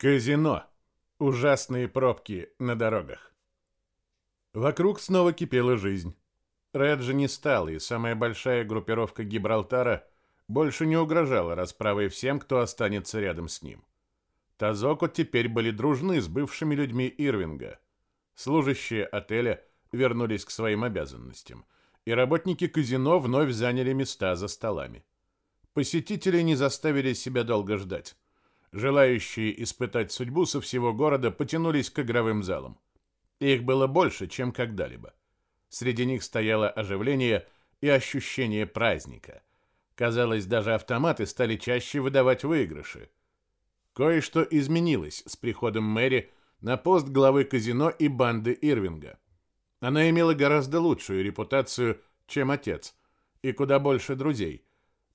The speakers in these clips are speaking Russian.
Казино. Ужасные пробки на дорогах. Вокруг снова кипела жизнь. Реджи не стал, и самая большая группировка Гибралтара больше не угрожала расправой всем, кто останется рядом с ним. Тазоко теперь были дружны с бывшими людьми Ирвинга. Служащие отеля вернулись к своим обязанностям, и работники казино вновь заняли места за столами. Посетители не заставили себя долго ждать. Желающие испытать судьбу со всего города потянулись к игровым залам. Их было больше, чем когда-либо. Среди них стояло оживление и ощущение праздника. Казалось, даже автоматы стали чаще выдавать выигрыши. Кое-что изменилось с приходом Мэри на пост главы казино и банды Ирвинга. Она имела гораздо лучшую репутацию, чем отец, и куда больше друзей.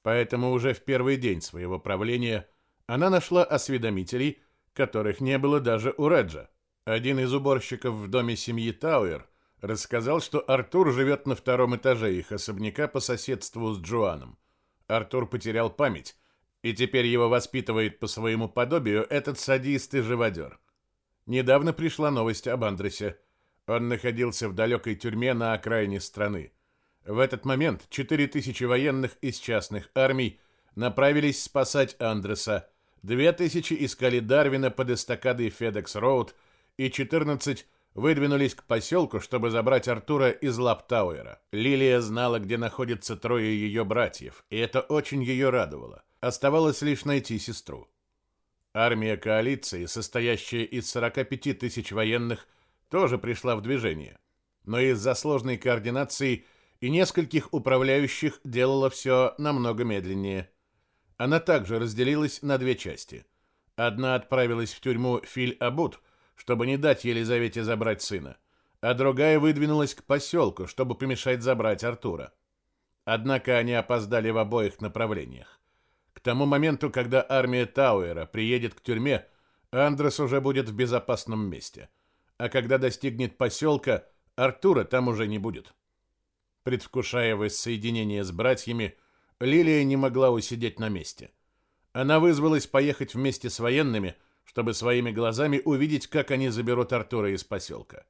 Поэтому уже в первый день своего правления – она нашла осведомителей, которых не было даже у Реджа. Один из уборщиков в доме семьи Тауэр рассказал, что Артур живет на втором этаже их особняка по соседству с Джоаном. Артур потерял память, и теперь его воспитывает по своему подобию этот садист и живодер. Недавно пришла новость об Андресе. Он находился в далекой тюрьме на окраине страны. В этот момент 4000 военных из частных армий направились спасать Андреса, Две тысячи искали Дарвина под эстакадой Федекс-Роуд, и 14 выдвинулись к поселку, чтобы забрать Артура из Лаптауэра. Лилия знала, где находятся трое ее братьев, и это очень ее радовало. Оставалось лишь найти сестру. Армия коалиции, состоящая из 45 тысяч военных, тоже пришла в движение. Но из-за сложной координации и нескольких управляющих делала все намного медленнее. Она также разделилась на две части. Одна отправилась в тюрьму Филь-Абут, чтобы не дать Елизавете забрать сына, а другая выдвинулась к поселку, чтобы помешать забрать Артура. Однако они опоздали в обоих направлениях. К тому моменту, когда армия Тауэра приедет к тюрьме, Андрес уже будет в безопасном месте. А когда достигнет поселка, Артура там уже не будет. Предвкушая воссоединение с братьями, Лилия не могла усидеть на месте. Она вызвалась поехать вместе с военными, чтобы своими глазами увидеть, как они заберут Артура из поселка.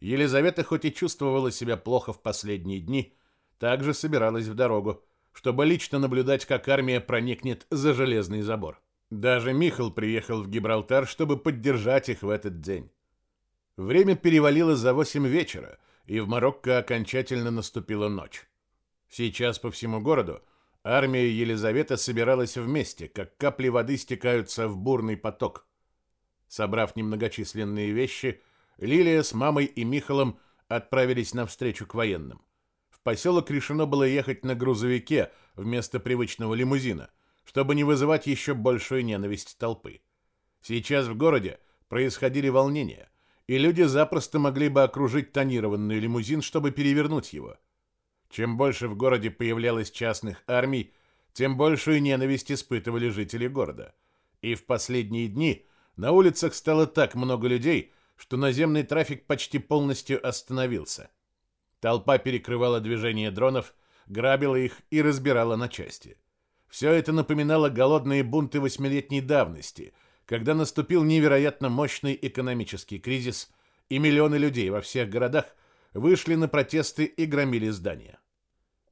Елизавета хоть и чувствовала себя плохо в последние дни, также собиралась в дорогу, чтобы лично наблюдать, как армия проникнет за железный забор. Даже Михал приехал в Гибралтар, чтобы поддержать их в этот день. Время перевалило за восемь вечера, и в Марокко окончательно наступила ночь. Сейчас по всему городу Армия Елизаветы собиралась вместе, как капли воды стекаются в бурный поток. Собрав немногочисленные вещи, Лилия с мамой и Михалом отправились навстречу к военным. В поселок решено было ехать на грузовике вместо привычного лимузина, чтобы не вызывать еще большую ненависть толпы. Сейчас в городе происходили волнения, и люди запросто могли бы окружить тонированный лимузин, чтобы перевернуть его – чем больше в городе появлялось частных армий, тем большую ненависть испытывали жители города. И в последние дни на улицах стало так много людей, что наземный трафик почти полностью остановился. Толпа перекрывала движение дронов, грабила их и разбирала на части. Все это напоминало голодные бунты восьмилетней давности, когда наступил невероятно мощный экономический кризис, и миллионы людей во всех городах вышли на протесты и громили здания.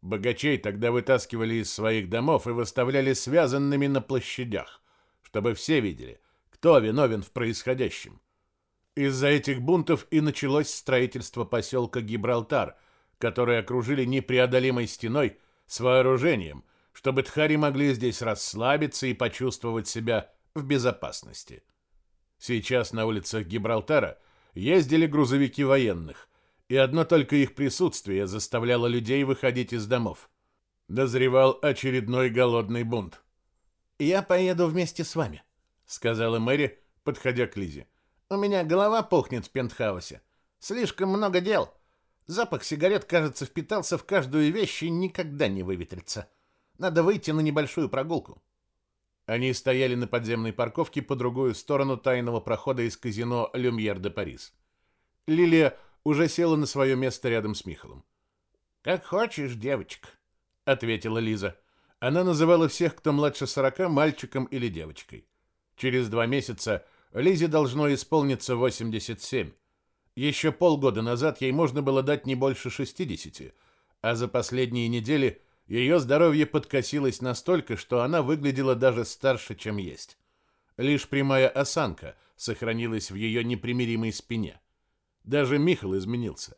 Богачей тогда вытаскивали из своих домов и выставляли связанными на площадях, чтобы все видели, кто виновен в происходящем. Из-за этих бунтов и началось строительство поселка Гибралтар, который окружили непреодолимой стеной с вооружением, чтобы тхари могли здесь расслабиться и почувствовать себя в безопасности. Сейчас на улицах Гибралтара ездили грузовики военных, и одно только их присутствие заставляло людей выходить из домов. Дозревал очередной голодный бунт. «Я поеду вместе с вами», — сказала Мэри, подходя к Лизе. «У меня голова пухнет в пентхаусе. Слишком много дел. Запах сигарет, кажется, впитался в каждую вещь и никогда не выветрится. Надо выйти на небольшую прогулку». Они стояли на подземной парковке по другую сторону тайного прохода из казино «Люмьер де Парис». Лилия уже села на свое место рядом с Михалом. «Как хочешь, девочка», — ответила Лиза. Она называла всех, кто младше сорока, мальчиком или девочкой. Через два месяца Лизе должно исполниться 87. Еще полгода назад ей можно было дать не больше 60, а за последние недели ее здоровье подкосилось настолько, что она выглядела даже старше, чем есть. Лишь прямая осанка сохранилась в ее непримиримой спине. Даже Михал изменился.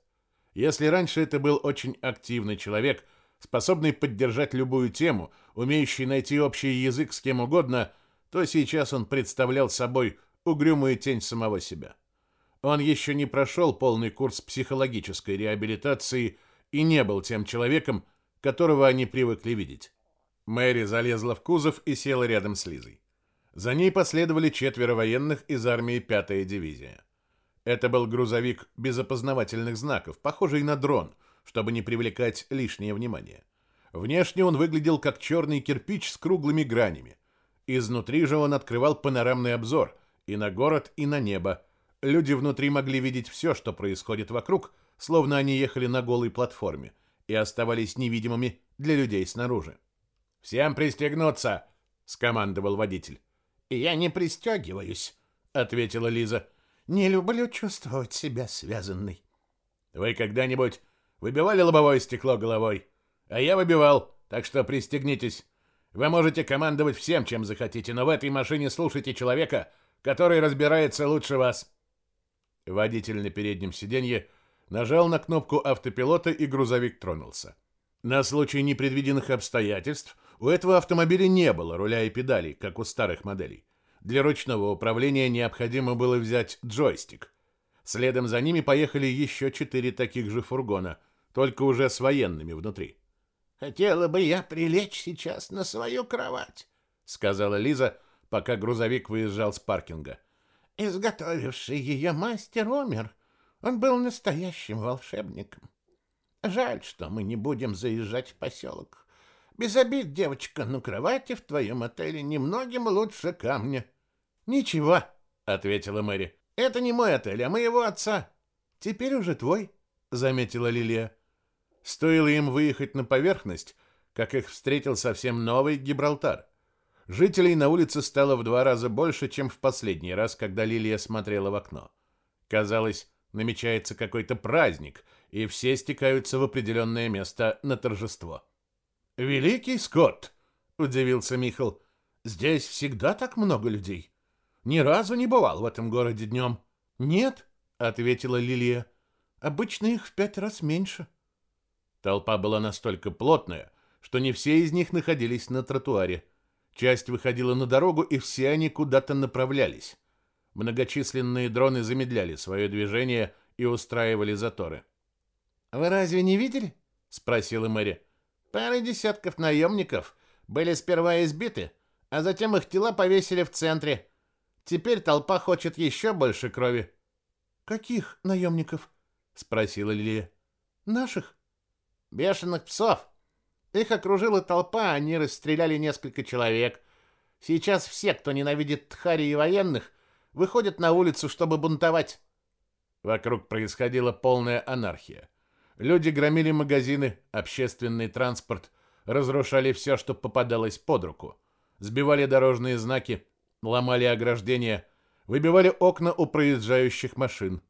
Если раньше это был очень активный человек, способный поддержать любую тему, умеющий найти общий язык с кем угодно, то сейчас он представлял собой угрюмую тень самого себя. Он еще не прошел полный курс психологической реабилитации и не был тем человеком, которого они привыкли видеть. Мэри залезла в кузов и села рядом с Лизой. За ней последовали четверо военных из армии 5-я дивизия. Это был грузовик без опознавательных знаков, похожий на дрон, чтобы не привлекать лишнее внимание. Внешне он выглядел как черный кирпич с круглыми гранями. Изнутри же он открывал панорамный обзор и на город, и на небо, Люди внутри могли видеть все, что происходит вокруг, словно они ехали на голой платформе и оставались невидимыми для людей снаружи. «Всем пристегнуться!» — скомандовал водитель. «Я не пристегиваюсь», — ответила Лиза. «Не люблю чувствовать себя связанной». «Вы когда-нибудь выбивали лобовое стекло головой? А я выбивал, так что пристегнитесь. Вы можете командовать всем, чем захотите, но в этой машине слушайте человека, который разбирается лучше вас». Водитель на переднем сиденье нажал на кнопку автопилота, и грузовик тронулся. На случай непредвиденных обстоятельств у этого автомобиля не было руля и педалей, как у старых моделей. Для ручного управления необходимо было взять джойстик. Следом за ними поехали еще четыре таких же фургона, только уже с военными внутри. «Хотела бы я прилечь сейчас на свою кровать», — сказала Лиза, пока грузовик выезжал с паркинга. Изготовивший ее мастер умер. Он был настоящим волшебником. Жаль, что мы не будем заезжать в поселок. Без обид, девочка, но кровати в твоем отеле немногим лучше камня. Ничего, ответила Мэри. Это не мой отель, а моего отца. Теперь уже твой, заметила Лилия. Стоило им выехать на поверхность, как их встретил совсем новый Гибралтар. Жителей на улице стало в два раза больше, чем в последний раз, когда Лилия смотрела в окно. Казалось, намечается какой-то праздник, и все стекаются в определенное место на торжество. «Великий Скотт!» — удивился Михал. «Здесь всегда так много людей. Ни разу не бывал в этом городе днем». «Нет», — ответила Лилия. «Обычно их в пять раз меньше». Толпа была настолько плотная, что не все из них находились на тротуаре. Часть выходила на дорогу, и все они куда-то направлялись. Многочисленные дроны замедляли свое движение и устраивали заторы. «Вы разве не видели?» — спросила Мэри. «Пара десятков наемников были сперва избиты, а затем их тела повесили в центре. Теперь толпа хочет еще больше крови». «Каких наемников?» — спросила Лилия. «Наших?» «Бешеных псов», их окружила толпа, они расстреляли несколько человек. Сейчас все, кто ненавидит Тхари и военных, выходят на улицу, чтобы бунтовать. Вокруг происходила полная анархия. Люди громили магазины, общественный транспорт, разрушали все, что попадалось под руку. Сбивали дорожные знаки, ломали ограждения, выбивали окна у проезжающих машин.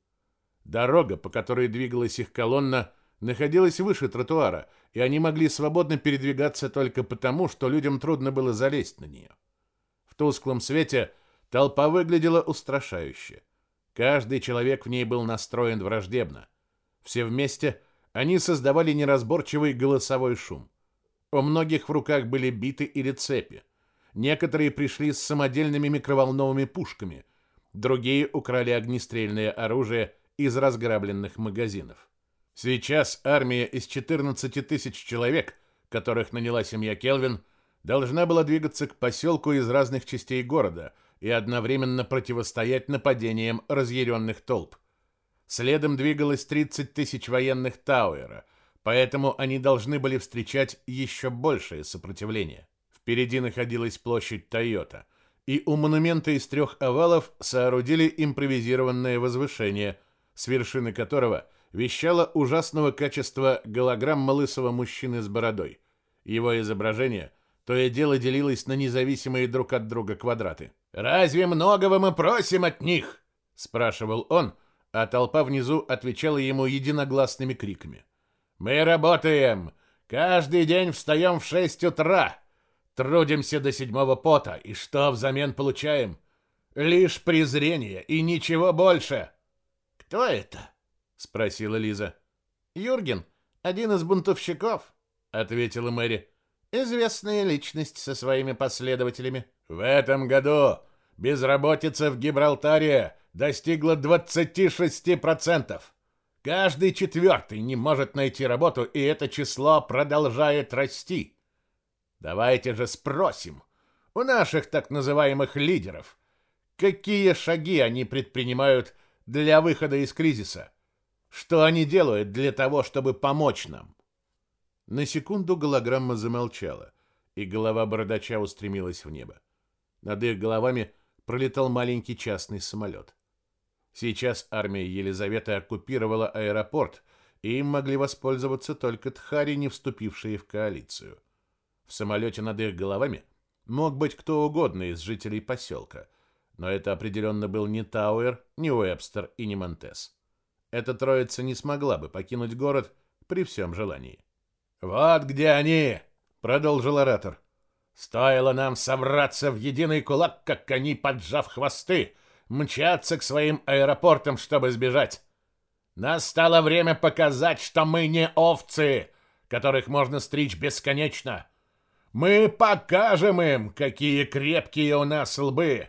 Дорога, по которой двигалась их колонна, находилась выше тротуара, и они могли свободно передвигаться только потому, что людям трудно было залезть на нее. В тусклом свете толпа выглядела устрашающе. Каждый человек в ней был настроен враждебно. Все вместе они создавали неразборчивый голосовой шум. У многих в руках были биты или цепи. Некоторые пришли с самодельными микроволновыми пушками, другие украли огнестрельное оружие из разграбленных магазинов. Сейчас армия из 14 тысяч человек, которых наняла семья Келвин, должна была двигаться к поселку из разных частей города и одновременно противостоять нападениям разъяренных толп. Следом двигалось 30 тысяч военных Тауэра, поэтому они должны были встречать еще большее сопротивление. Впереди находилась площадь Тойота, и у монумента из трех овалов соорудили импровизированное возвышение, с вершины которого – вещала ужасного качества голограмма лысого мужчины с бородой. Его изображение то и дело делилось на независимые друг от друга квадраты. «Разве многого мы просим от них?» — спрашивал он, а толпа внизу отвечала ему единогласными криками. «Мы работаем! Каждый день встаем в шесть утра! Трудимся до седьмого пота, и что взамен получаем? Лишь презрение и ничего больше!» «Кто это?» — спросила Лиза. «Юрген, один из бунтовщиков», — ответила Мэри. «Известная личность со своими последователями». «В этом году безработица в Гибралтаре достигла 26%. Каждый четвертый не может найти работу, и это число продолжает расти. Давайте же спросим у наших так называемых лидеров, какие шаги они предпринимают для выхода из кризиса. Что они делают для того, чтобы помочь нам? На секунду голограмма замолчала, и голова бородача устремилась в небо. Над их головами пролетал маленький частный самолет. Сейчас армия Елизаветы оккупировала аэропорт, и им могли воспользоваться только тхари, не вступившие в коалицию. В самолете над их головами мог быть кто угодно из жителей поселка, но это определенно был не Тауэр, не Уэбстер и не Монтес. Эта троица не смогла бы покинуть город при всем желании. «Вот где они!» — продолжил оратор. «Стоило нам собраться в единый кулак, как они, поджав хвосты, мчаться к своим аэропортам, чтобы сбежать. Настало время показать, что мы не овцы, которых можно стричь бесконечно. Мы покажем им, какие крепкие у нас лбы.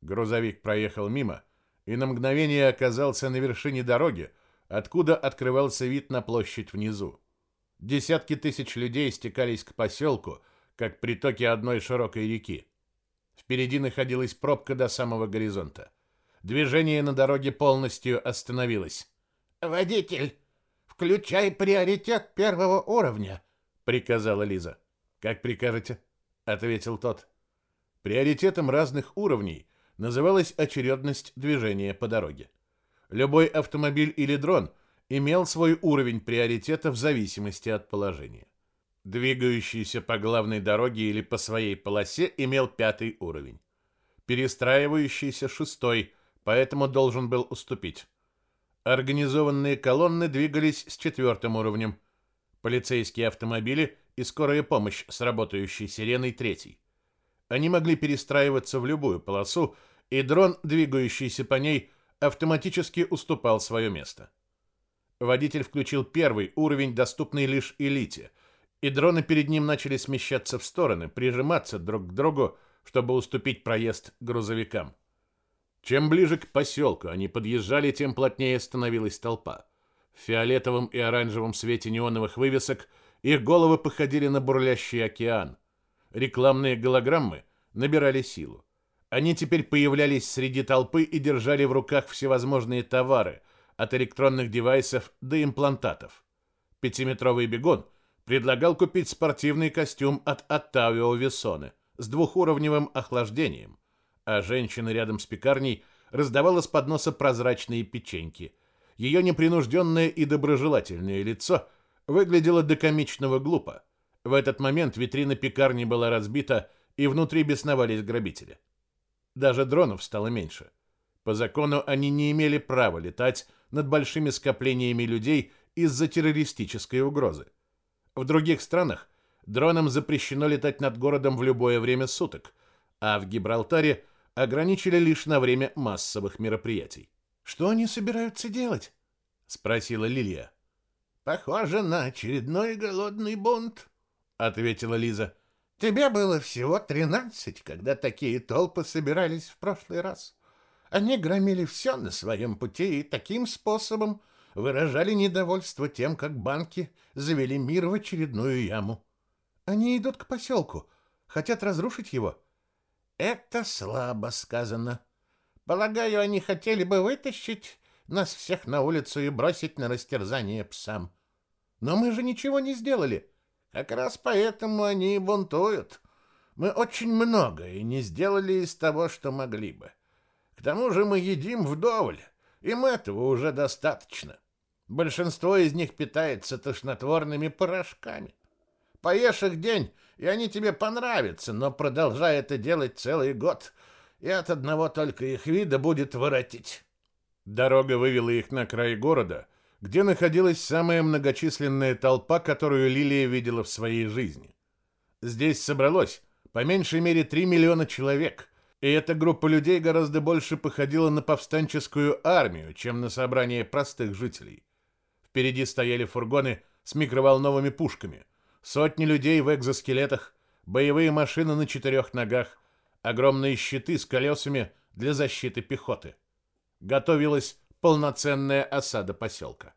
Грузовик проехал мимо и на мгновение оказался на вершине дороги, откуда открывался вид на площадь внизу. Десятки тысяч людей стекались к поселку, как притоки одной широкой реки. Впереди находилась пробка до самого горизонта. Движение на дороге полностью остановилось. «Водитель, включай приоритет первого уровня», — приказала Лиза. «Как прикажете», — ответил тот. Приоритетом разных уровней называлась очередность движения по дороге. Любой автомобиль или дрон имел свой уровень приоритета в зависимости от положения. Двигающийся по главной дороге или по своей полосе имел пятый уровень. Перестраивающийся шестой, поэтому должен был уступить. Организованные колонны двигались с четвертым уровнем. Полицейские автомобили и скорая помощь с работающей сиреной третий. Они могли перестраиваться в любую полосу, и дрон, двигающийся по ней, автоматически уступал свое место. Водитель включил первый уровень, доступный лишь элите – и дроны перед ним начали смещаться в стороны, прижиматься друг к другу, чтобы уступить проезд грузовикам. Чем ближе к поселку они подъезжали, тем плотнее становилась толпа. В фиолетовом и оранжевом свете неоновых вывесок их головы походили на бурлящий океан. Рекламные голограммы набирали силу. Они теперь появлялись среди толпы и держали в руках всевозможные товары, от электронных девайсов до имплантатов. Пятиметровый бегун — предлагал купить спортивный костюм от Оттавио Вессоне с двухуровневым охлаждением, а женщина рядом с пекарней раздавала с подноса прозрачные печеньки. Ее непринужденное и доброжелательное лицо выглядело до комичного глупо. В этот момент витрина пекарни была разбита, и внутри бесновались грабители. Даже дронов стало меньше. По закону они не имели права летать над большими скоплениями людей из-за террористической угрозы. В других странах дронам запрещено летать над городом в любое время суток, а в Гибралтаре ограничили лишь на время массовых мероприятий. «Что они собираются делать?» — спросила Лилия. «Похоже на очередной голодный бунт», — ответила Лиза. «Тебе было всего тринадцать, когда такие толпы собирались в прошлый раз. Они громили все на своем пути и таким способом выражали недовольство тем, как банки завели мир в очередную яму. Они идут к поселку, хотят разрушить его. Это слабо сказано. Полагаю, они хотели бы вытащить нас всех на улицу и бросить на растерзание псам. Но мы же ничего не сделали. Как раз поэтому они и бунтуют. Мы очень многое не сделали из того, что могли бы. К тому же мы едим вдоволь. Им этого уже достаточно. Большинство из них питается тошнотворными порошками. Поешь их день, и они тебе понравятся, но продолжай это делать целый год. и от одного только их вида будет воротить. Дорога вывела их на край города, где находилась самая многочисленная толпа, которую Лилия видела в своей жизни. Здесь собралось по меньшей мере 3 миллиона человек, и эта группа людей гораздо больше походила на повстанческую армию, чем на собрание простых жителей. Впереди стояли фургоны с микроволновыми пушками, сотни людей в экзоскелетах, боевые машины на четырех ногах, огромные щиты с колесами для защиты пехоты. Готовилась полноценная осада поселка.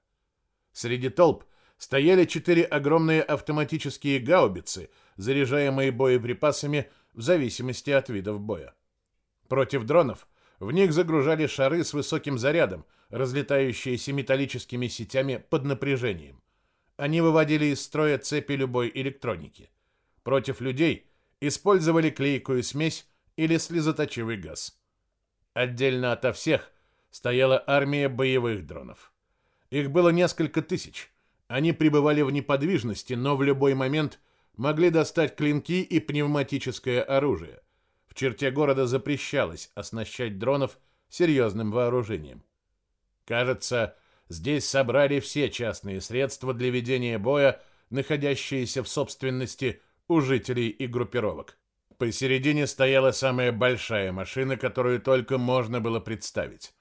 Среди толп стояли четыре огромные автоматические гаубицы, заряжаемые боеприпасами в зависимости от видов боя. Против дронов в них загружали шары с высоким зарядом, разлетающиеся металлическими сетями под напряжением. Они выводили из строя цепи любой электроники. Против людей использовали клейкую смесь или слезоточивый газ. Отдельно ото всех стояла армия боевых дронов. Их было несколько тысяч. Они пребывали в неподвижности, но в любой момент могли достать клинки и пневматическое оружие. В черте города запрещалось оснащать дронов серьезным вооружением. Кажется, здесь собрали все частные средства для ведения боя, находящиеся в собственности у жителей и группировок. Посередине стояла самая большая машина, которую только можно было представить.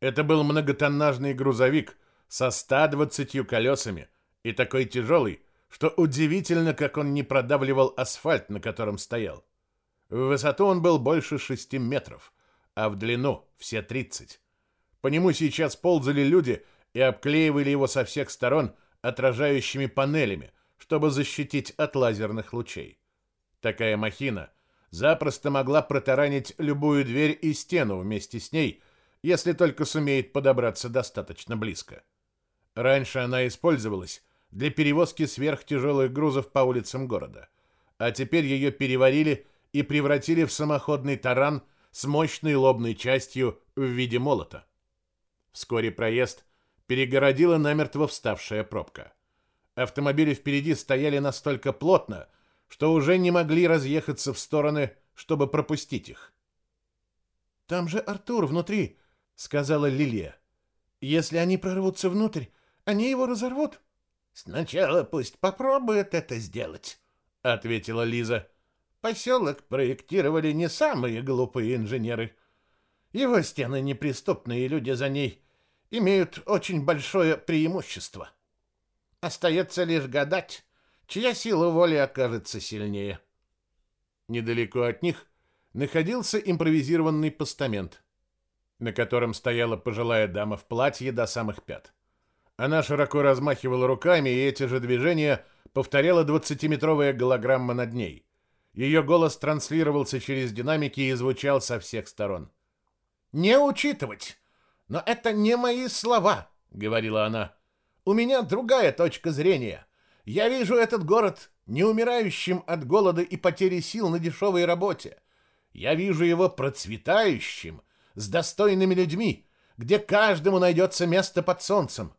Это был многотоннажный грузовик со 120 колесами и такой тяжелый, что удивительно, как он не продавливал асфальт, на котором стоял. В высоту он был больше 6 метров, а в длину все 30. По нему сейчас ползали люди и обклеивали его со всех сторон отражающими панелями, чтобы защитить от лазерных лучей. Такая махина запросто могла протаранить любую дверь и стену вместе с ней, если только сумеет подобраться достаточно близко. Раньше она использовалась для перевозки сверхтяжелых грузов по улицам города, а теперь ее переварили и превратили в самоходный таран с мощной лобной частью в виде молота. Вскоре проезд перегородила намертво вставшая пробка. Автомобили впереди стояли настолько плотно, что уже не могли разъехаться в стороны, чтобы пропустить их. «Там же Артур внутри», — сказала Лилия. «Если они прорвутся внутрь, они его разорвут». «Сначала пусть попробуют это сделать», — ответила Лиза. «Поселок проектировали не самые глупые инженеры. Его стены неприступные, люди за ней имеют очень большое преимущество. Остается лишь гадать, чья сила воли окажется сильнее. Недалеко от них находился импровизированный постамент, на котором стояла пожилая дама в платье до самых пят. Она широко размахивала руками, и эти же движения повторяла двадцатиметровая голограмма над ней. Ее голос транслировался через динамики и звучал со всех сторон. «Не учитывать! Но это не мои слова!» — говорила она. «У меня другая точка зрения. Я вижу этот город не умирающим от голода и потери сил на дешевой работе. Я вижу его процветающим, с достойными людьми, где каждому найдется место под солнцем.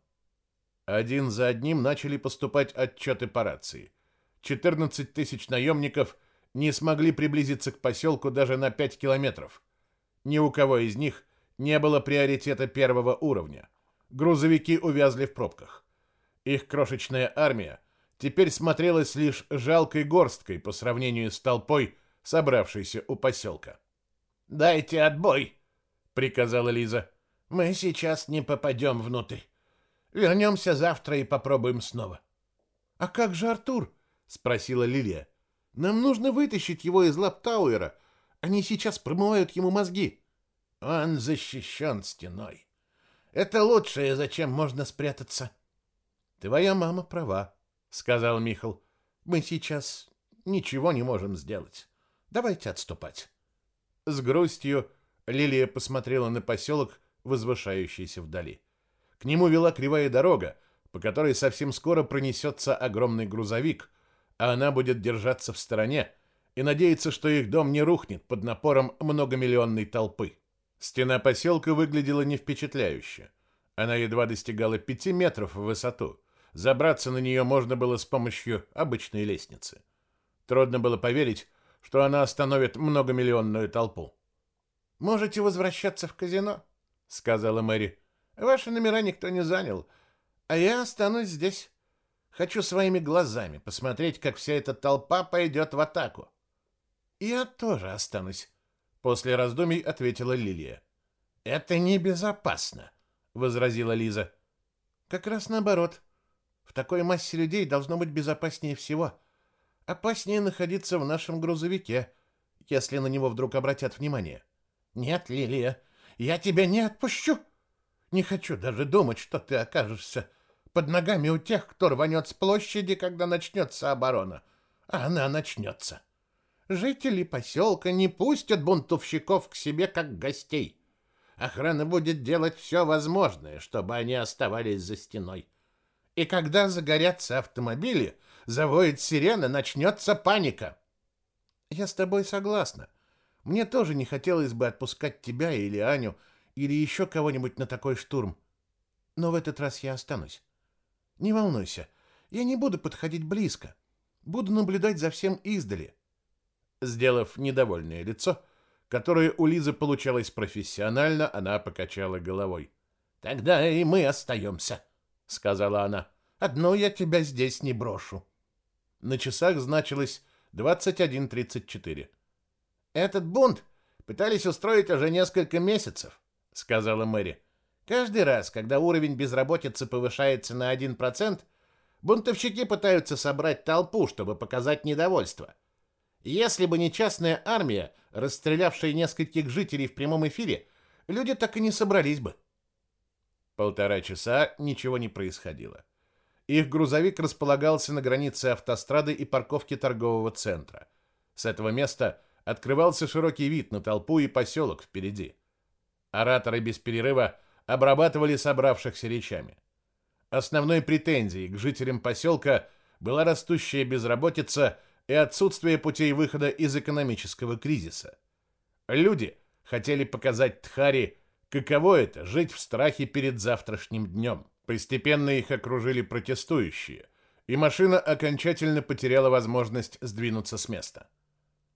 Один за одним начали поступать отчеты по рации. 14 тысяч наемников не смогли приблизиться к поселку даже на 5 километров. Ни у кого из них не было приоритета первого уровня. Грузовики увязли в пробках. Их крошечная армия теперь смотрелась лишь жалкой горсткой по сравнению с толпой, собравшейся у поселка. «Дайте отбой!» — приказала Лиза. «Мы сейчас не попадем внутрь. Вернемся завтра и попробуем снова». «А как же Артур?» — спросила Лилия. «Нам нужно вытащить его из лап Тауэра. Они сейчас промывают ему мозги». «Он защищен стеной. Это лучшее, зачем можно спрятаться». «Твоя мама права», сказал Михал. Мы сейчас ничего не можем сделать. Давайте отступать. С грустью Лилия посмотрела на поселок, возвышающийся вдали. К нему вела кривая дорога, по которой совсем скоро пронесется огромный грузовик, а она будет держаться в стороне и надеяться, что их дом не рухнет под напором многомиллионной толпы. Стена поселка выглядела не впечатляюще. Она едва достигала пяти метров в высоту. Забраться на нее можно было с помощью обычной лестницы. Трудно было поверить, что она остановит многомиллионную толпу. «Можете возвращаться в казино», — сказала Мэри. «Ваши номера никто не занял, а я останусь здесь. Хочу своими глазами посмотреть, как вся эта толпа пойдет в атаку». «Я тоже останусь», — после раздумий ответила Лилия. «Это небезопасно», — возразила Лиза. «Как раз наоборот. В такой массе людей должно быть безопаснее всего. Опаснее находиться в нашем грузовике, если на него вдруг обратят внимание». «Нет, Лилия, я тебя не отпущу. Не хочу даже думать, что ты окажешься под ногами у тех, кто рванет с площади, когда начнется оборона. А она начнется. Жители поселка не пустят бунтовщиков к себе как гостей. Охрана будет делать все возможное, чтобы они оставались за стеной. И когда загорятся автомобили, завоет сирена, начнется паника. Я с тобой согласна. Мне тоже не хотелось бы отпускать тебя или Аню, или еще кого-нибудь на такой штурм. Но в этот раз я останусь. Не волнуйся, я не буду подходить близко. Буду наблюдать за всем издали. Сделав недовольное лицо, которое у Лизы получалось профессионально, она покачала головой. «Тогда и мы остаемся», — сказала она. «Одну я тебя здесь не брошу». На часах значилось 21.34. «Этот бунт пытались устроить уже несколько месяцев», — сказала Мэри. «Каждый раз, когда уровень безработицы повышается на 1%, бунтовщики пытаются собрать толпу, чтобы показать недовольство. Если бы не частная армия, расстрелявшая нескольких жителей в прямом эфире, люди так и не собрались бы». Полтора часа ничего не происходило. Их грузовик располагался на границе автострады и парковки торгового центра. С этого места – открывался широкий вид на толпу и поселок впереди. Ораторы без перерыва обрабатывали собравшихся речами. Основной претензией к жителям поселка была растущая безработица и отсутствие путей выхода из экономического кризиса. Люди хотели показать Тхари, каково это жить в страхе перед завтрашним днем. Постепенно их окружили протестующие, и машина окончательно потеряла возможность сдвинуться с места.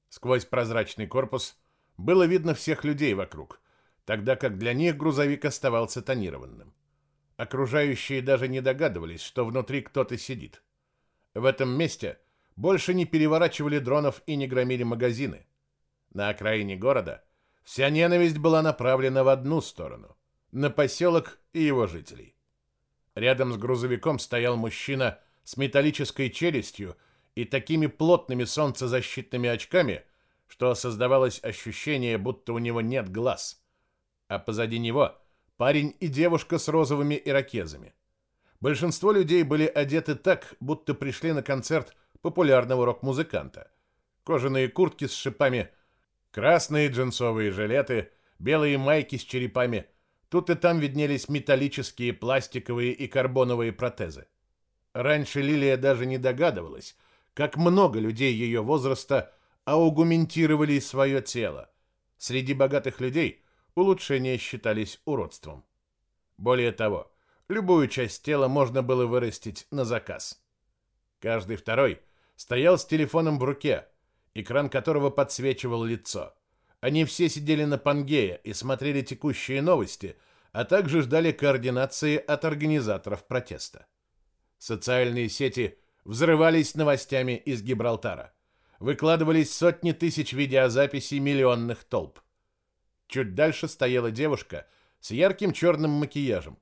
Сквозь прозрачный корпус было видно всех людей вокруг, тогда как для них грузовик оставался тонированным. Окружающие даже не догадывались, что внутри кто-то сидит. В этом месте больше не переворачивали дронов и не громили магазины. На окраине города вся ненависть была направлена в одну сторону — на поселок и его жителей. Рядом с грузовиком стоял мужчина с металлической челюстью и такими плотными солнцезащитными очками, что создавалось ощущение, будто у него нет глаз. А позади него парень и девушка с розовыми ирокезами. Большинство людей были одеты так, будто пришли на концерт популярного рок-музыканта. Кожаные куртки с шипами, красные джинсовые жилеты, белые майки с черепами. Тут и там виднелись металлические, пластиковые и карбоновые протезы. Раньше Лилия даже не догадывалась, как много людей ее возраста аугументировали свое тело. Среди богатых людей улучшения считались уродством. Более того, любую часть тела можно было вырастить на заказ. Каждый второй стоял с телефоном в руке, экран которого подсвечивал лицо. Они все сидели на Пангея и смотрели текущие новости, а также ждали координации от организаторов протеста. Социальные сети – взрывались новостями из Гибралтара. Выкладывались сотни тысяч видеозаписей миллионных толп. Чуть дальше стояла девушка с ярким черным макияжем.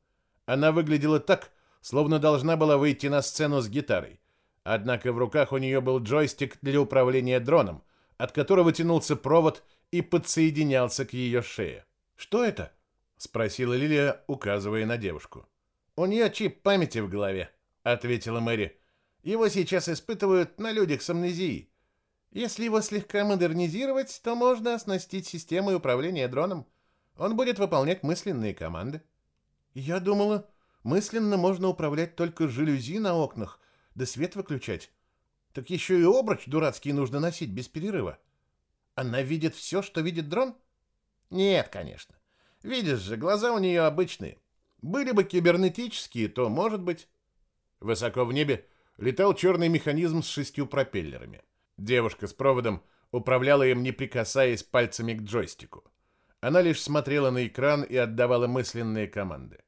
Она выглядела так, словно должна была выйти на сцену с гитарой. Однако в руках у нее был джойстик для управления дроном, от которого тянулся провод и подсоединялся к ее шее. «Что это?» — спросила Лилия, указывая на девушку. «У нее чип памяти в голове», — ответила Мэри. Его сейчас испытывают на людях с амнезией. Если его слегка модернизировать, то можно оснастить системой управления дроном. Он будет выполнять мысленные команды. Я думала, мысленно можно управлять только жалюзи на окнах, да свет выключать. Так еще и обруч дурацкий нужно носить без перерыва. Она видит все, что видит дрон? Нет, конечно. Видишь же, глаза у нее обычные. Были бы кибернетические, то, может быть... Высоко в небе летал черный механизм с шестью пропеллерами. Девушка с проводом управляла им, не прикасаясь пальцами к джойстику. Она лишь смотрела на экран и отдавала мысленные команды.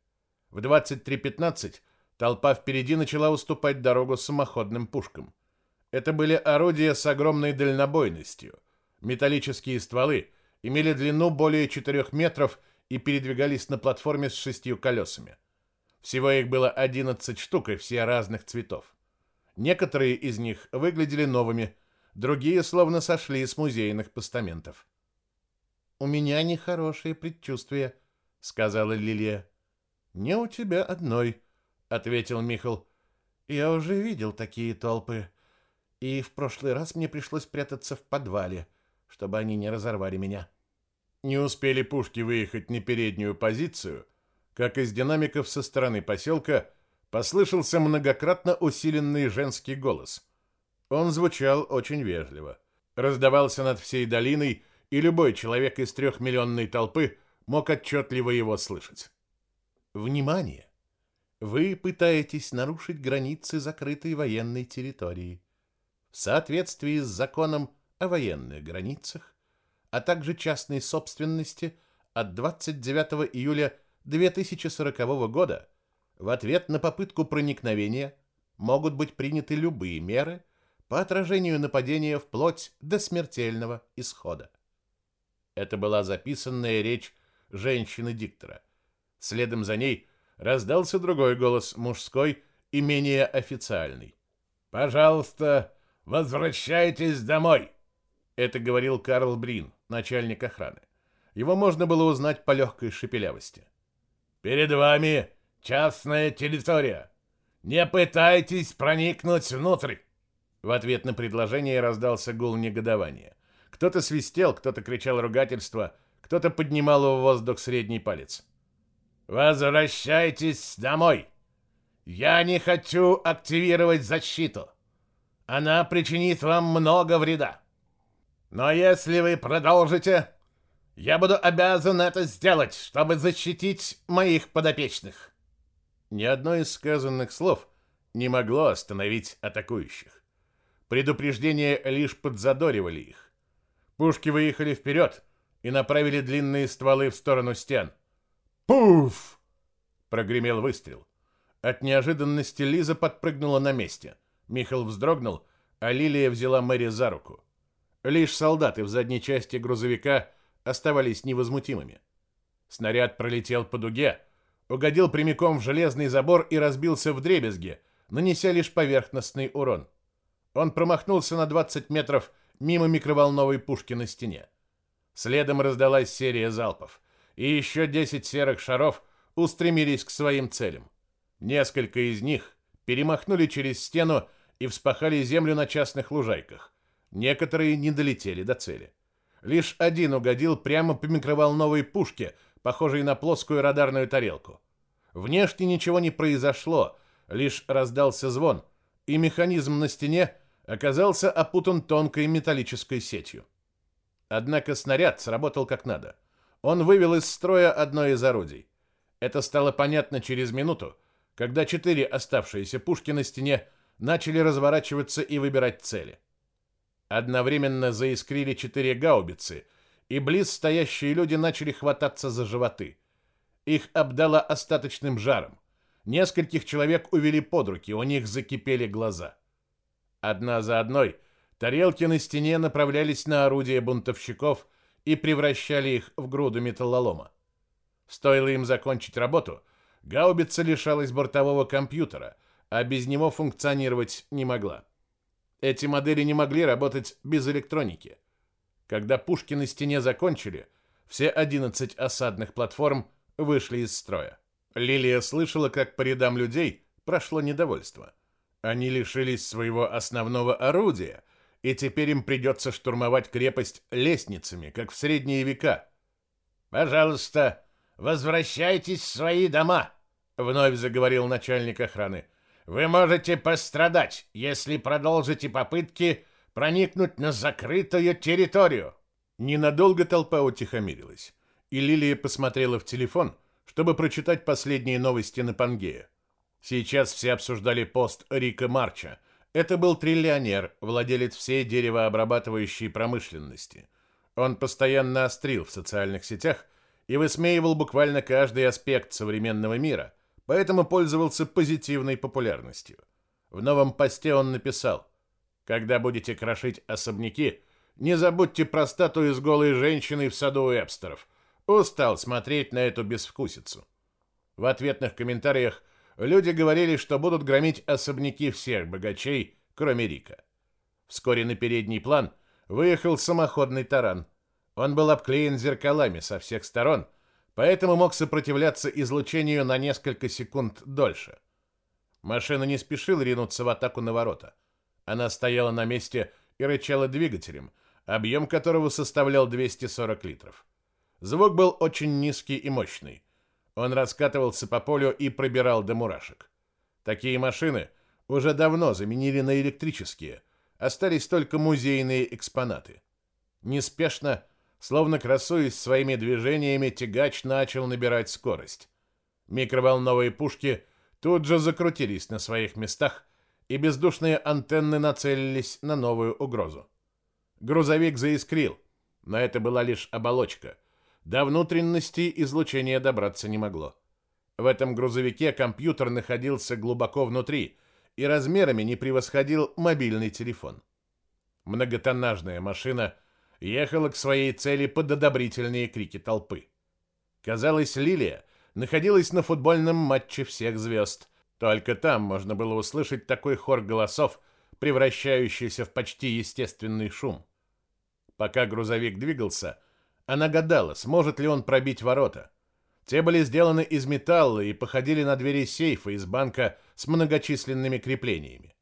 В 23.15 толпа впереди начала уступать дорогу самоходным пушкам. Это были орудия с огромной дальнобойностью. Металлические стволы имели длину более 4 метров и передвигались на платформе с шестью колесами. Всего их было 11 штук и все разных цветов. Некоторые из них выглядели новыми, другие словно сошли с музейных постаментов. «У меня нехорошее предчувствие», — сказала Лилия. «Не у тебя одной», — ответил Михал. «Я уже видел такие толпы, и в прошлый раз мне пришлось прятаться в подвале, чтобы они не разорвали меня». Не успели пушки выехать на переднюю позицию, как из динамиков со стороны поселка послышался многократно усиленный женский голос. Он звучал очень вежливо. Раздавался над всей долиной, и любой человек из трехмиллионной толпы мог отчетливо его слышать. Внимание! Вы пытаетесь нарушить границы закрытой военной территории. В соответствии с законом о военных границах а также частной собственности от 29 июля 2040 года в ответ на попытку проникновения могут быть приняты любые меры по отражению нападения вплоть до смертельного исхода. Это была записанная речь женщины-диктора. Следом за ней раздался другой голос, мужской и менее официальный. «Пожалуйста, возвращайтесь домой!» Это говорил Карл Брин, начальник охраны. Его можно было узнать по легкой шепелявости. «Перед вами частная территория. Не пытайтесь проникнуть внутрь!» В ответ на предложение раздался гул негодования. Кто-то свистел, кто-то кричал ругательство, кто-то поднимал в воздух средний палец. «Возвращайтесь домой! Я не хочу активировать защиту. Она причинит вам много вреда. Но если вы продолжите, я буду обязан это сделать, чтобы защитить моих подопечных. Ни одно из сказанных слов не могло остановить атакующих. Предупреждения лишь подзадоривали их. Пушки выехали вперед и направили длинные стволы в сторону стен. «Пуф!» — прогремел выстрел. От неожиданности Лиза подпрыгнула на месте. Михаил вздрогнул, а Лилия взяла Мэри за руку. Лишь солдаты в задней части грузовика оставались невозмутимыми. Снаряд пролетел по дуге, угодил прямиком в железный забор и разбился в дребезги, нанеся лишь поверхностный урон. Он промахнулся на 20 метров мимо микроволновой пушки на стене. Следом раздалась серия залпов, и еще 10 серых шаров устремились к своим целям. Несколько из них перемахнули через стену и вспахали землю на частных лужайках. Некоторые не долетели до цели. Лишь один угодил прямо по микроволновой пушке, похожей на плоскую радарную тарелку. Внешне ничего не произошло, лишь раздался звон, и механизм на стене оказался опутан тонкой металлической сетью. Однако снаряд сработал как надо. Он вывел из строя одно из орудий. Это стало понятно через минуту, когда четыре оставшиеся пушки на стене начали разворачиваться и выбирать цели. Одновременно заискрили четыре гаубицы, и близ стоящие люди начали хвататься за животы. Их обдало остаточным жаром. Нескольких человек увели под руки, у них закипели глаза. Одна за одной тарелки на стене направлялись на орудия бунтовщиков и превращали их в груду металлолома. Стоило им закончить работу, гаубица лишалась бортового компьютера, а без него функционировать не могла. Эти модели не могли работать без электроники. Когда пушки на стене закончили, все 11 осадных платформ вышли из строя. Лилия слышала, как по рядам людей прошло недовольство. Они лишились своего основного орудия, и теперь им придется штурмовать крепость лестницами, как в средние века. «Пожалуйста, возвращайтесь в свои дома», — вновь заговорил начальник охраны. Вы можете пострадать, если продолжите попытки проникнуть на закрытую территорию. Ненадолго толпа утихомирилась, и Лилия посмотрела в телефон, чтобы прочитать последние новости на Пангея. Сейчас все обсуждали пост Рика Марча. Это был триллионер, владелец всей деревообрабатывающей промышленности. Он постоянно острил в социальных сетях и высмеивал буквально каждый аспект современного мира, поэтому пользовался позитивной популярностью. В новом посте он написал «Когда будете крошить особняки, не забудьте про статую с голой женщиной в саду Эбстеров. Устал смотреть на эту безвкусицу». В ответных комментариях люди говорили, что будут громить особняки всех богачей, кроме Рика. Вскоре на передний план выехал самоходный таран. Он был обклеен зеркалами со всех сторон, поэтому мог сопротивляться излучению на несколько секунд дольше. Машина не спешила ринуться в атаку на ворота. Она стояла на месте и рычала двигателем, объем которого составлял 240 литров. Звук был очень низкий и мощный. Он раскатывался по полю и пробирал до мурашек. Такие машины уже давно заменили на электрические, остались только музейные экспонаты. Неспешно, словно красуясь своими движениями, тягач начал набирать скорость. Микроволновые пушки тут же закрутились на своих местах, и бездушные антенны нацелились на новую угрозу. Грузовик заискрил, но это была лишь оболочка. До внутренности излучение добраться не могло. В этом грузовике компьютер находился глубоко внутри и размерами не превосходил мобильный телефон. Многотоннажная машина ехала к своей цели под одобрительные крики толпы. Казалось, Лилия находилась на футбольном матче всех звезд. Только там можно было услышать такой хор голосов, превращающийся в почти естественный шум. Пока грузовик двигался, она гадала, сможет ли он пробить ворота. Те были сделаны из металла и походили на двери сейфа из банка с многочисленными креплениями.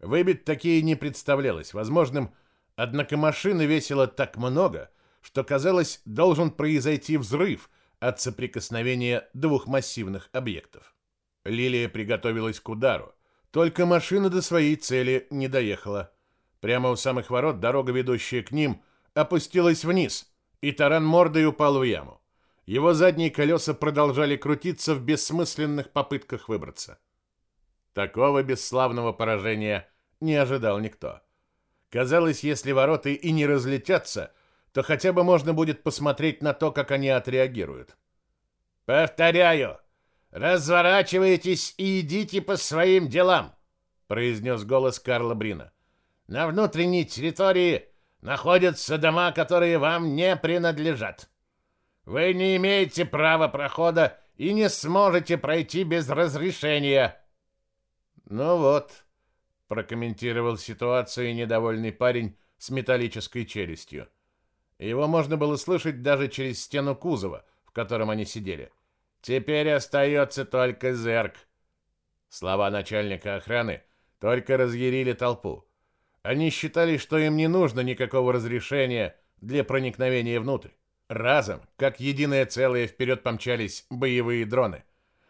Выбить такие не представлялось возможным, однако машины весило так много, что казалось, должен произойти взрыв от соприкосновения двух массивных объектов. Лилия приготовилась к удару, только машина до своей цели не доехала. Прямо у самых ворот дорога, ведущая к ним, опустилась вниз, и таран мордой упал в яму. Его задние колеса продолжали крутиться в бессмысленных попытках выбраться. Такого бесславного поражения не ожидал никто. Казалось, если ворота и не разлетятся, то хотя бы можно будет посмотреть на то, как они отреагируют. «Повторяю, разворачивайтесь и идите по своим делам», произнес голос Карла Брина. «На внутренней территории находятся дома, которые вам не принадлежат». Вы не имеете права прохода и не сможете пройти без разрешения. Ну вот, прокомментировал ситуацию недовольный парень с металлической челюстью. Его можно было слышать даже через стену кузова, в котором они сидели. Теперь остается только зерк. Слова начальника охраны только разъярили толпу. Они считали, что им не нужно никакого разрешения для проникновения внутрь. Разом, как единое целое, вперед помчались боевые дроны.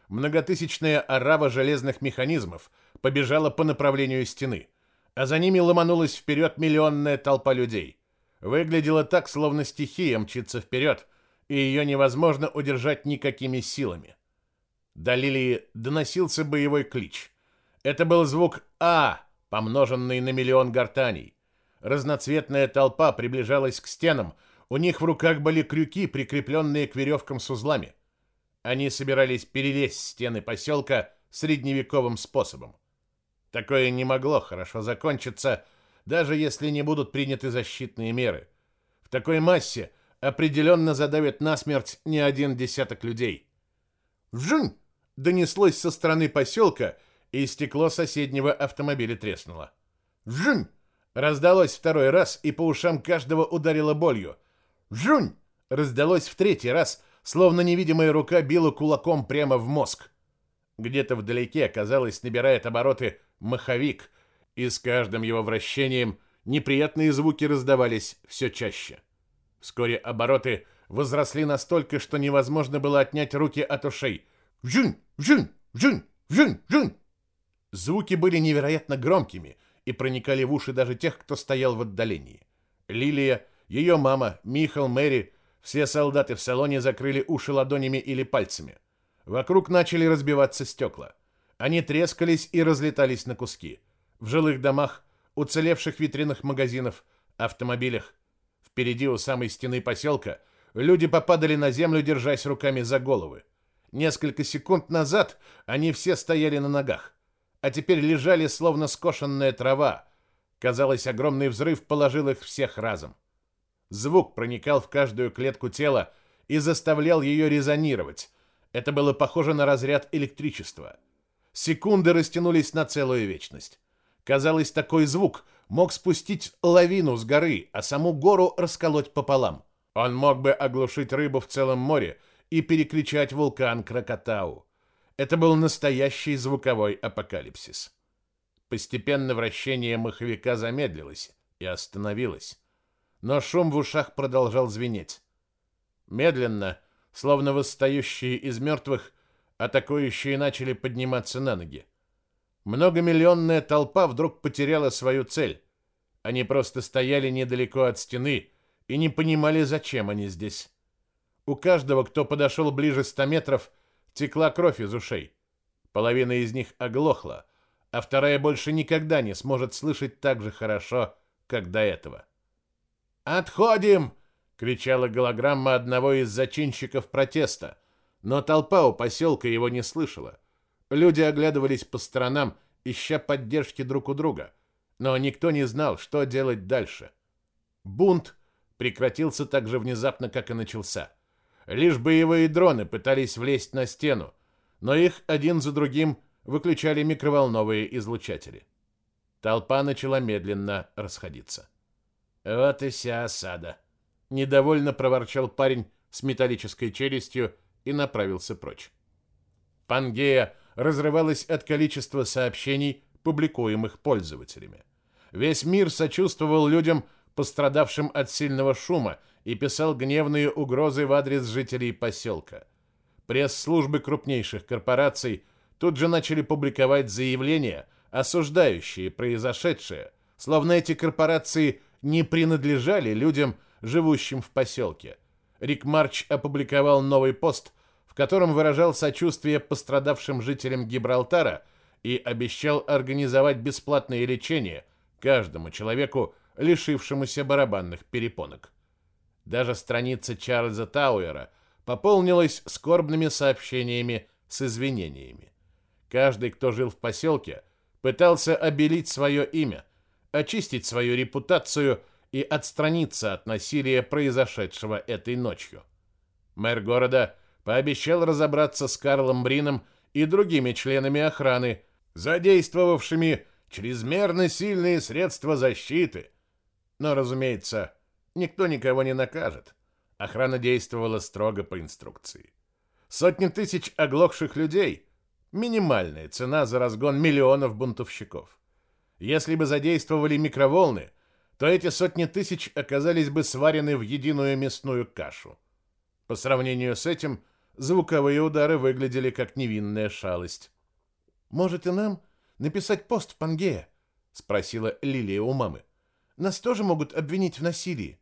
Многотысячная орава железных механизмов побежала по направлению стены, а за ними ломанулась вперед миллионная толпа людей. Выглядело так, словно стихия мчится вперед, и ее невозможно удержать никакими силами. До Лилии доносился боевой клич. Это был звук «А», помноженный на миллион гортаний. Разноцветная толпа приближалась к стенам, у них в руках были крюки, прикрепленные к веревкам с узлами. Они собирались перелезть стены поселка средневековым способом. Такое не могло хорошо закончиться, даже если не будут приняты защитные меры. В такой массе определенно задавят насмерть не один десяток людей. «Вжунь!» — донеслось со стороны поселка, и стекло соседнего автомобиля треснуло. «Вжунь!» — раздалось второй раз, и по ушам каждого ударило болью. «Жунь!» раздалось в третий раз, словно невидимая рука била кулаком прямо в мозг. Где-то вдалеке, казалось, набирает обороты маховик, и с каждым его вращением неприятные звуки раздавались все чаще. Вскоре обороты возросли настолько, что невозможно было отнять руки от ушей. «Жунь! Жунь! Жунь! Жунь! Жунь!» Звуки были невероятно громкими и проникали в уши даже тех, кто стоял в отдалении. Лилия ее мама, Михал, Мэри, все солдаты в салоне закрыли уши ладонями или пальцами. Вокруг начали разбиваться стекла. Они трескались и разлетались на куски. В жилых домах, уцелевших витринах магазинов, автомобилях. Впереди у самой стены поселка люди попадали на землю, держась руками за головы. Несколько секунд назад они все стояли на ногах, а теперь лежали, словно скошенная трава. Казалось, огромный взрыв положил их всех разом. Звук проникал в каждую клетку тела и заставлял ее резонировать. Это было похоже на разряд электричества. Секунды растянулись на целую вечность. Казалось, такой звук мог спустить лавину с горы, а саму гору расколоть пополам. Он мог бы оглушить рыбу в целом море и перекричать вулкан Кракатау. Это был настоящий звуковой апокалипсис. Постепенно вращение маховика замедлилось и остановилось. Но шум в ушах продолжал звенеть. Медленно, словно восстающие из мертвых, атакующие начали подниматься на ноги. Многомиллионная толпа вдруг потеряла свою цель. Они просто стояли недалеко от стены и не понимали, зачем они здесь. У каждого, кто подошел ближе ста метров, текла кровь из ушей. Половина из них оглохла, а вторая больше никогда не сможет слышать так же хорошо, как до этого. «Отходим!» — кричала голограмма одного из зачинщиков протеста, но толпа у поселка его не слышала. Люди оглядывались по сторонам, ища поддержки друг у друга, но никто не знал, что делать дальше. Бунт прекратился так же внезапно, как и начался. Лишь боевые дроны пытались влезть на стену, но их один за другим выключали микроволновые излучатели. Толпа начала медленно расходиться. «Вот и вся осада», — недовольно проворчал парень с металлической челюстью и направился прочь. Пангея разрывалась от количества сообщений, публикуемых пользователями. Весь мир сочувствовал людям, пострадавшим от сильного шума, и писал гневные угрозы в адрес жителей поселка. Пресс-службы крупнейших корпораций тут же начали публиковать заявления, осуждающие произошедшее, словно эти корпорации не принадлежали людям, живущим в поселке. Рик Марч опубликовал новый пост – в котором выражал сочувствие пострадавшим жителям Гибралтара и обещал организовать бесплатное лечение каждому человеку, лишившемуся барабанных перепонок. Даже страница Чарльза Тауэра пополнилась скорбными сообщениями с извинениями. Каждый, кто жил в поселке, пытался обелить свое имя, очистить свою репутацию и отстраниться от насилия, произошедшего этой ночью. Мэр города – пообещал разобраться с Карлом Брином и другими членами охраны, задействовавшими чрезмерно сильные средства защиты. Но, разумеется, никто никого не накажет. Охрана действовала строго по инструкции. Сотни тысяч оглохших людей – минимальная цена за разгон миллионов бунтовщиков. Если бы задействовали микроволны, то эти сотни тысяч оказались бы сварены в единую мясную кашу. По сравнению с этим – Звуковые удары выглядели как невинная шалость. «Может, и нам написать пост в Пангея?» — спросила Лилия у мамы. «Нас тоже могут обвинить в насилии».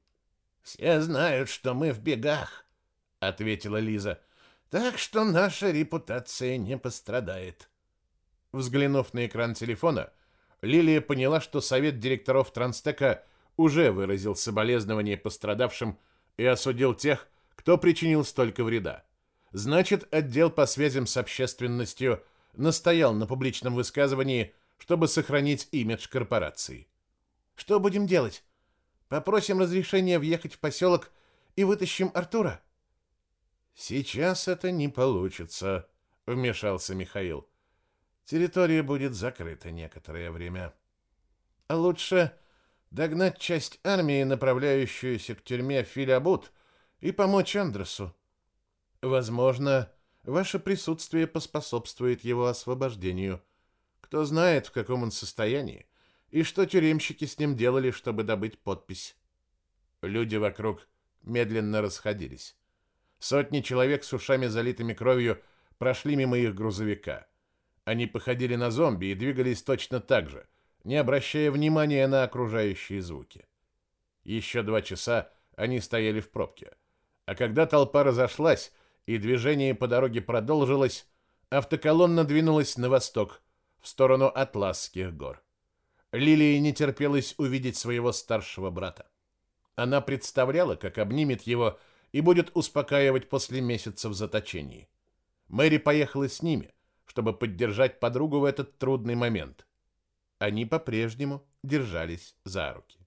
«Все знают, что мы в бегах», — ответила Лиза. «Так что наша репутация не пострадает». Взглянув на экран телефона, Лилия поняла, что совет директоров Транстека уже выразил соболезнования пострадавшим и осудил тех, кто причинил столько вреда. Значит, отдел по связям с общественностью настоял на публичном высказывании, чтобы сохранить имидж корпорации. Что будем делать? Попросим разрешения въехать в поселок и вытащим Артура? Сейчас это не получится, вмешался Михаил. Территория будет закрыта некоторое время. А лучше догнать часть армии, направляющуюся к тюрьме Филябут, и помочь Андресу. Возможно, ваше присутствие поспособствует его освобождению. Кто знает, в каком он состоянии, и что тюремщики с ним делали, чтобы добыть подпись. Люди вокруг медленно расходились. Сотни человек с ушами, залитыми кровью, прошли мимо их грузовика. Они походили на зомби и двигались точно так же, не обращая внимания на окружающие звуки. Еще два часа они стояли в пробке. А когда толпа разошлась, и движение по дороге продолжилось, автоколонна двинулась на восток, в сторону Атласских гор. Лилии не терпелось увидеть своего старшего брата. Она представляла, как обнимет его и будет успокаивать после месяцев заточений. Мэри поехала с ними, чтобы поддержать подругу в этот трудный момент. Они по-прежнему держались за руки.